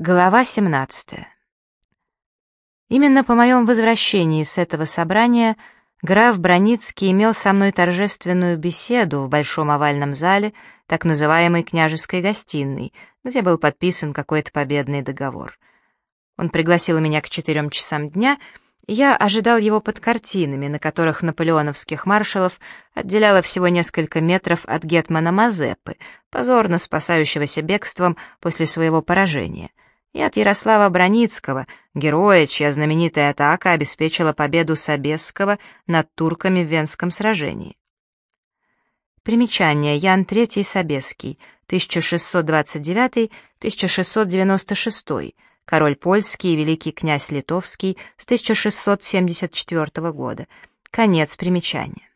Глава 17. Именно по моем возвращении с этого собрания граф Броницкий имел со мной торжественную беседу в большом овальном зале, так называемой княжеской гостиной, где был подписан какой-то победный договор. Он пригласил меня к четырем часам дня, и я ожидал его под картинами, на которых наполеоновских маршалов отделяло всего несколько метров от гетмана Мазепы, позорно спасающегося бегством после своего поражения — и от Ярослава Броницкого, героя, чья знаменитая атака обеспечила победу Собесского над турками в Венском сражении. Примечание. Ян III Собесский, 1629-1696, король польский и великий князь литовский с 1674 года. Конец примечания.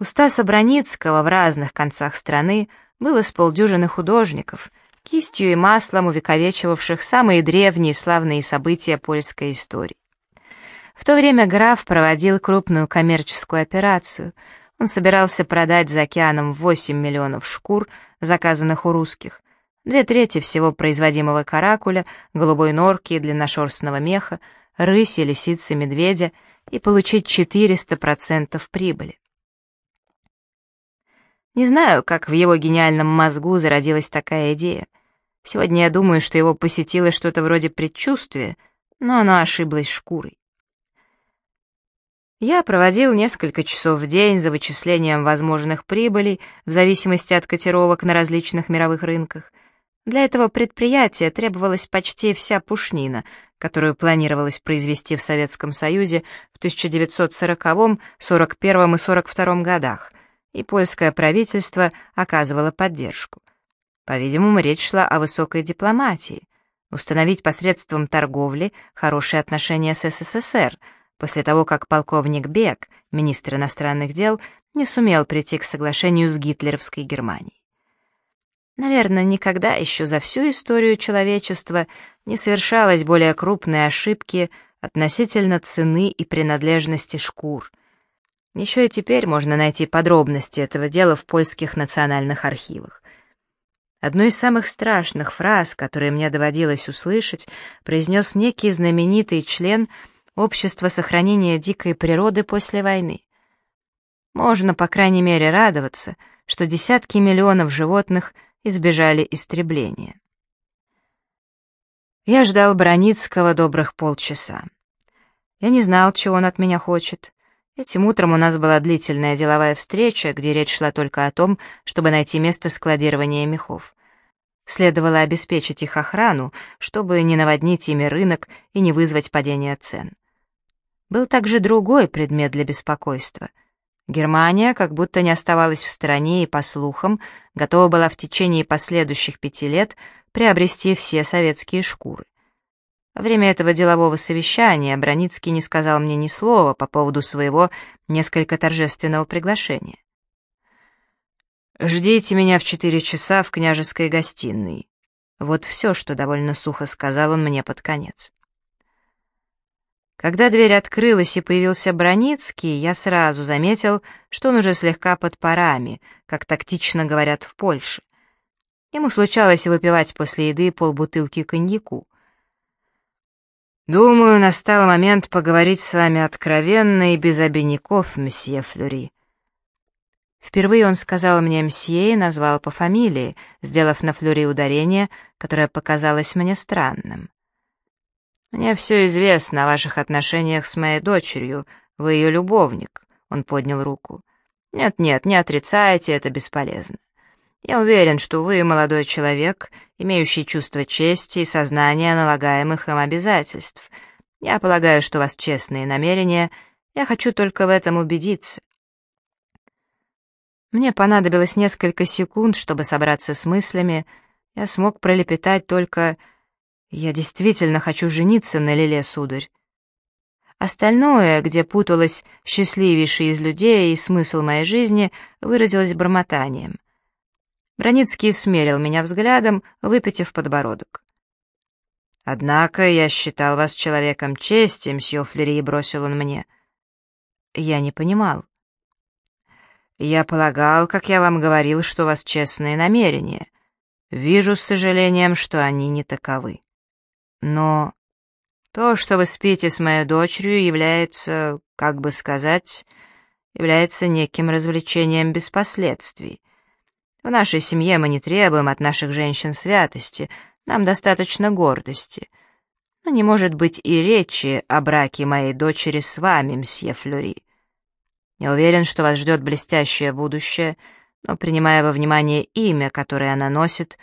У Стаса Броницкого в разных концах страны было с полдюжины художников — кистью и маслом увековечивавших самые древние славные события польской истории. В то время граф проводил крупную коммерческую операцию. Он собирался продать за океаном 8 миллионов шкур, заказанных у русских, две трети всего производимого каракуля, голубой норки и длинношерстного меха, рыси, лисицы, медведя и получить 400% прибыли. Не знаю, как в его гениальном мозгу зародилась такая идея. Сегодня я думаю, что его посетило что-то вроде предчувствия, но оно ошиблось шкурой. Я проводил несколько часов в день за вычислением возможных прибылей в зависимости от котировок на различных мировых рынках. Для этого предприятия требовалась почти вся пушнина, которую планировалось произвести в Советском Союзе в 1940, 41 и 42 годах, и польское правительство оказывало поддержку. По-видимому, речь шла о высокой дипломатии. Установить посредством торговли хорошие отношения с СССР, после того, как полковник Бек, министр иностранных дел, не сумел прийти к соглашению с гитлеровской Германией. Наверное, никогда еще за всю историю человечества не совершалось более крупной ошибки относительно цены и принадлежности шкур. Еще и теперь можно найти подробности этого дела в польских национальных архивах. Одну из самых страшных фраз, которые мне доводилось услышать, произнес некий знаменитый член Общества сохранения дикой природы после войны. Можно, по крайней мере, радоваться, что десятки миллионов животных избежали истребления. Я ждал Броницкого добрых полчаса. Я не знал, чего он от меня хочет. Этим утром у нас была длительная деловая встреча, где речь шла только о том, чтобы найти место складирования мехов. Следовало обеспечить их охрану, чтобы не наводнить ими рынок и не вызвать падения цен. Был также другой предмет для беспокойства. Германия как будто не оставалась в стороне и, по слухам, готова была в течение последующих пяти лет приобрести все советские шкуры. Во время этого делового совещания Броницкий не сказал мне ни слова по поводу своего несколько торжественного приглашения. «Ждите меня в четыре часа в княжеской гостиной». Вот все, что довольно сухо сказал он мне под конец. Когда дверь открылась и появился Броницкий, я сразу заметил, что он уже слегка под парами, как тактично говорят в Польше. Ему случалось выпивать после еды полбутылки коньяку. «Думаю, настал момент поговорить с вами откровенно и без обиняков, месье Флюри». Впервые он сказал мне «мсье» и назвал по фамилии, сделав на Флюри ударение, которое показалось мне странным. «Мне все известно о ваших отношениях с моей дочерью, вы ее любовник», — он поднял руку. «Нет-нет, не отрицайте, это бесполезно. Я уверен, что вы молодой человек, имеющий чувство чести и сознание налагаемых им обязательств. Я полагаю, что у вас честные намерения, я хочу только в этом убедиться». Мне понадобилось несколько секунд, чтобы собраться с мыслями. Я смог пролепетать только «Я действительно хочу жениться на Лиле, сударь». Остальное, где путалось счастливейший из людей и смысл моей жизни, выразилось бормотанием. Броницкий смерил меня взглядом, выпитив подбородок. «Однако я считал вас человеком чести, мсье Флери», — бросил он мне. Я не понимал. «Я полагал, как я вам говорил, что у вас честные намерения. вижу с сожалением, что они не таковы. Но то, что вы спите с моей дочерью, является, как бы сказать, является неким развлечением без последствий. В нашей семье мы не требуем от наших женщин святости, нам достаточно гордости. Но не может быть и речи о браке моей дочери с вами, мсье Флюри. Я уверен, что вас ждет блестящее будущее, но, принимая во внимание имя, которое она носит,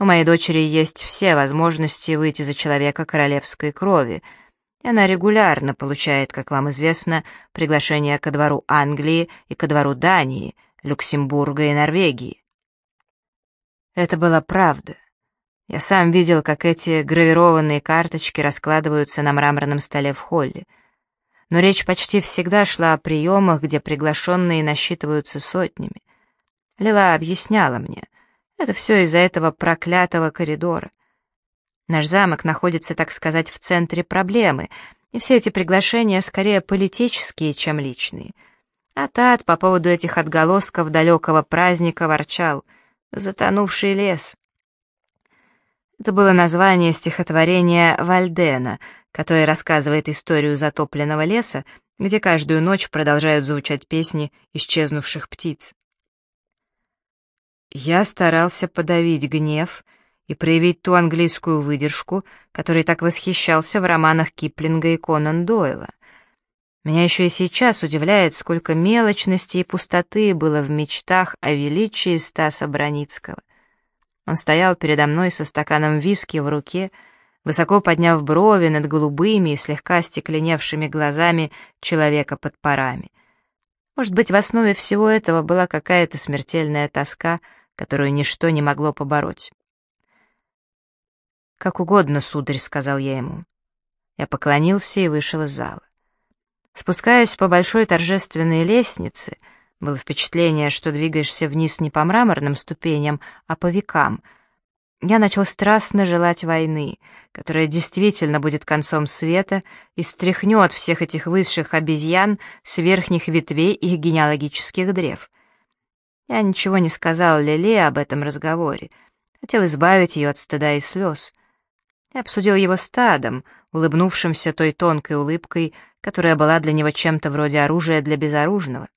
у моей дочери есть все возможности выйти за человека королевской крови, и она регулярно получает, как вам известно, приглашения ко двору Англии и ко двору Дании, Люксембурга и Норвегии. Это была правда. Я сам видел, как эти гравированные карточки раскладываются на мраморном столе в холле. Но речь почти всегда шла о приемах, где приглашенные насчитываются сотнями. Лила объясняла мне. Это все из-за этого проклятого коридора. Наш замок находится, так сказать, в центре проблемы, и все эти приглашения скорее политические, чем личные. А Тат по поводу этих отголосков далекого праздника ворчал — «Затонувший лес». Это было название стихотворения Вальдена, которое рассказывает историю затопленного леса, где каждую ночь продолжают звучать песни исчезнувших птиц. Я старался подавить гнев и проявить ту английскую выдержку, которой так восхищался в романах Киплинга и Конан Дойла. Меня еще и сейчас удивляет, сколько мелочности и пустоты было в мечтах о величии Стаса Броницкого. Он стоял передо мной со стаканом виски в руке, высоко подняв брови над голубыми и слегка стекленевшими глазами человека под парами. Может быть, в основе всего этого была какая-то смертельная тоска, которую ничто не могло побороть. «Как угодно, сударь», — сказал я ему. Я поклонился и вышел из зала. Спускаясь по большой торжественной лестнице, было впечатление, что двигаешься вниз не по мраморным ступеням, а по векам. Я начал страстно желать войны, которая действительно будет концом света и стряхнет всех этих высших обезьян с верхних ветвей их генеалогических древ. Я ничего не сказал Леле об этом разговоре, хотел избавить ее от стыда и слез. Я обсудил его стадом, улыбнувшимся той тонкой улыбкой, которая была для него чем-то вроде оружия для безоружного.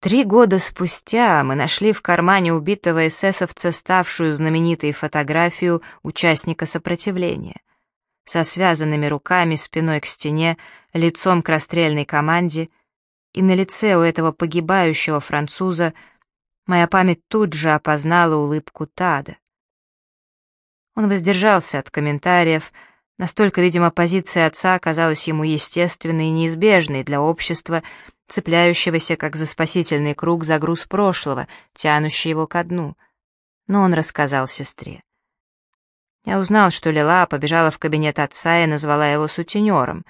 Три года спустя мы нашли в кармане убитого эсэсовца ставшую знаменитой фотографию участника сопротивления. Со связанными руками, спиной к стене, лицом к расстрельной команде, и на лице у этого погибающего француза моя память тут же опознала улыбку Тада. Он воздержался от комментариев, Настолько, видимо, позиция отца оказалась ему естественной и неизбежной для общества, цепляющегося как за спасительный круг за груз прошлого, тянущий его ко дну. Но он рассказал сестре. Я узнал, что Лила побежала в кабинет отца и назвала его сутенером.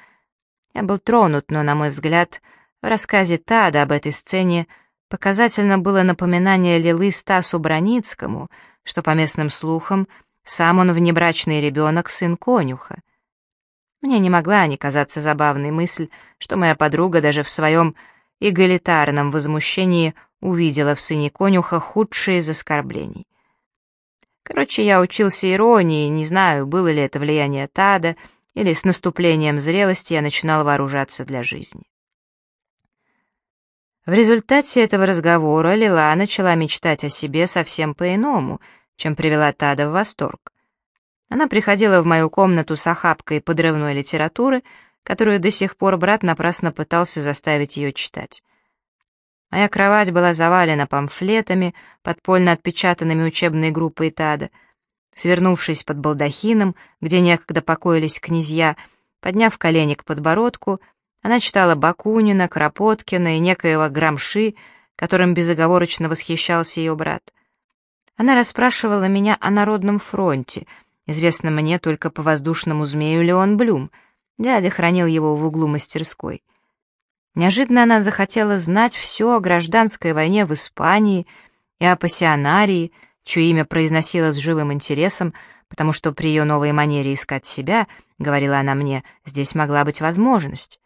Я был тронут, но, на мой взгляд, в рассказе Тада об этой сцене показательно было напоминание Лилы Стасу Броницкому, что, по местным слухам, сам он внебрачный ребенок, сын конюха. Мне не могла не казаться забавной мысль, что моя подруга даже в своем эгалитарном возмущении увидела в сыне конюха худшие из оскорблений. Короче, я учился иронии, не знаю, было ли это влияние Тада, или с наступлением зрелости я начинал вооружаться для жизни. В результате этого разговора Лила начала мечтать о себе совсем по-иному — чем привела Тада в восторг. Она приходила в мою комнату с охапкой подрывной литературы, которую до сих пор брат напрасно пытался заставить ее читать. Моя кровать была завалена памфлетами, подпольно отпечатанными учебной группой Тада. Свернувшись под балдахином, где некогда покоились князья, подняв колени к подбородку, она читала Бакунина, Кропоткина и некоего Грамши, которым безоговорочно восхищался ее брат. Она расспрашивала меня о Народном фронте, известно мне только по воздушному змею Леон Блюм. Дядя хранил его в углу мастерской. Неожиданно она захотела знать все о гражданской войне в Испании и о пассионарии, чье имя произносила с живым интересом, потому что при ее новой манере искать себя, говорила она мне, здесь могла быть возможность.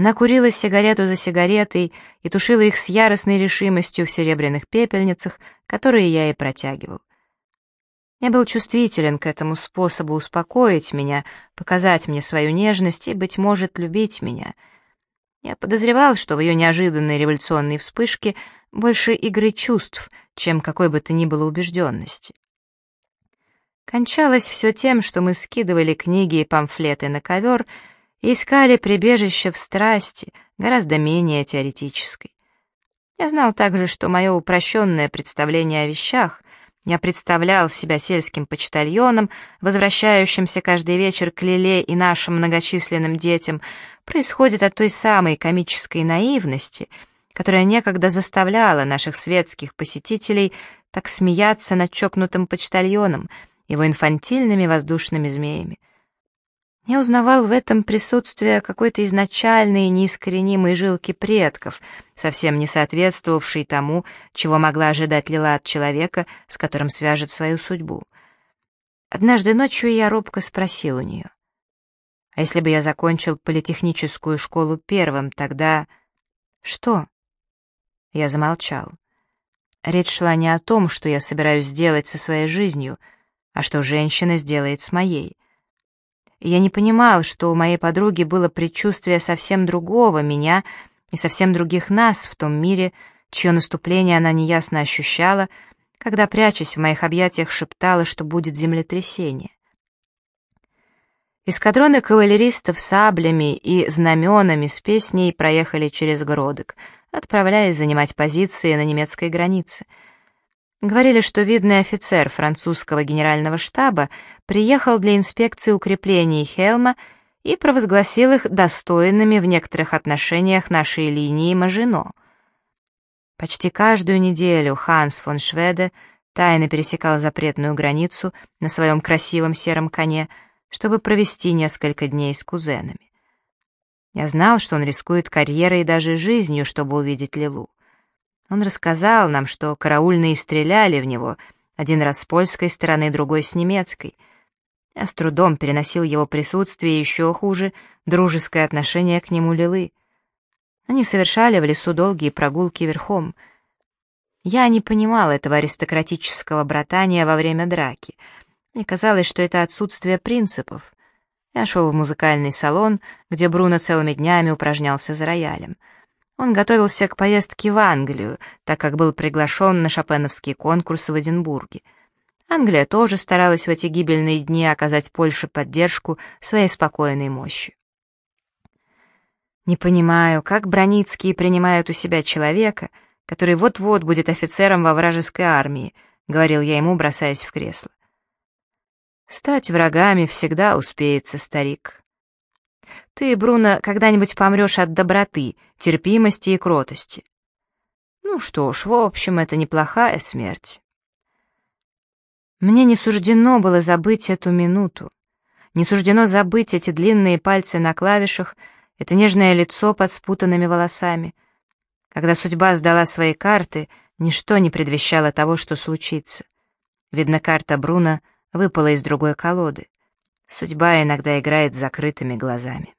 Она курила сигарету за сигаретой и тушила их с яростной решимостью в серебряных пепельницах, которые я ей протягивал. Я был чувствителен к этому способу успокоить меня, показать мне свою нежность и, быть может, любить меня. Я подозревал, что в ее неожиданной революционной вспышке больше игры чувств, чем какой бы то ни было убежденности. Кончалось все тем, что мы скидывали книги и памфлеты на ковер и искали прибежище в страсти, гораздо менее теоретической. Я знал также, что мое упрощенное представление о вещах — я представлял себя сельским почтальоном, возвращающимся каждый вечер к Лиле и нашим многочисленным детям, происходит от той самой комической наивности, которая некогда заставляла наших светских посетителей так смеяться над чокнутым почтальоном, его инфантильными воздушными змеями. Я узнавал в этом присутствие какой-то изначальной неискоренимой жилки предков, совсем не соответствовавшей тому, чего могла ожидать Лила от человека, с которым свяжет свою судьбу. Однажды ночью я робко спросил у нее, «А если бы я закончил политехническую школу первым, тогда...» «Что?» Я замолчал. Речь шла не о том, что я собираюсь сделать со своей жизнью, а что женщина сделает с моей — я не понимал, что у моей подруги было предчувствие совсем другого меня и совсем других нас в том мире, чье наступление она неясно ощущала, когда, прячась в моих объятиях, шептала, что будет землетрясение. Эскадроны кавалеристов саблями и знаменами с песней проехали через Гродок, отправляясь занимать позиции на немецкой границе — Говорили, что видный офицер французского генерального штаба приехал для инспекции укреплений Хелма и провозгласил их достойными в некоторых отношениях нашей линии Мажино. Почти каждую неделю Ханс фон Шведе тайно пересекал запретную границу на своем красивом сером коне, чтобы провести несколько дней с кузенами. Я знал, что он рискует карьерой и даже жизнью, чтобы увидеть Лилу. Он рассказал нам, что караульные стреляли в него, один раз с польской стороны, другой с немецкой. Я с трудом переносил его присутствие, еще хуже — дружеское отношение к нему Лилы. Они совершали в лесу долгие прогулки верхом. Я не понимал этого аристократического братания во время драки. Мне казалось, что это отсутствие принципов. Я шел в музыкальный салон, где Бруно целыми днями упражнялся за роялем — он готовился к поездке в Англию, так как был приглашен на шопеновский конкурс в Эдинбурге. Англия тоже старалась в эти гибельные дни оказать Польше поддержку своей спокойной мощью. Не понимаю, как Броницкие принимают у себя человека, который вот-вот будет офицером во вражеской армии, говорил я ему, бросаясь в кресло. Стать врагами всегда успеется старик. Ты, Бруно, когда-нибудь помрешь от доброты, терпимости и кротости. Ну что ж, в общем, это неплохая смерть. Мне не суждено было забыть эту минуту. Не суждено забыть эти длинные пальцы на клавишах, это нежное лицо под спутанными волосами. Когда судьба сдала свои карты, ничто не предвещало того, что случится. Видно, карта Бруно выпала из другой колоды. Судьба иногда играет с закрытыми глазами.